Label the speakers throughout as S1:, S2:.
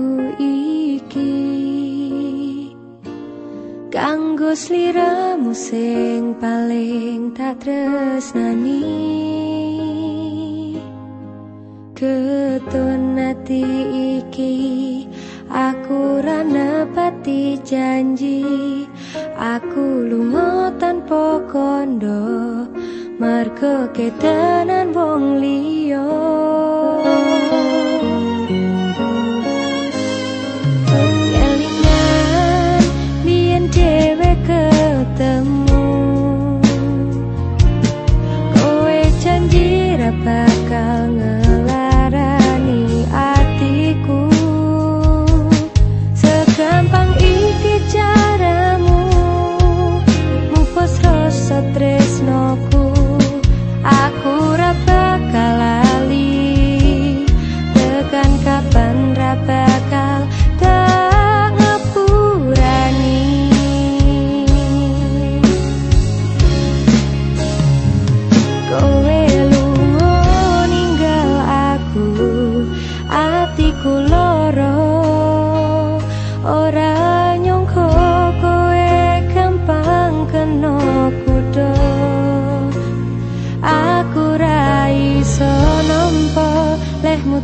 S1: aku iki. Kanggo sliramu sing paling tak tresnani. Ketun ati iki aku ra nepati janji. Aku lunga tanpa kondo mergo ketenan wong liya.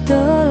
S1: 的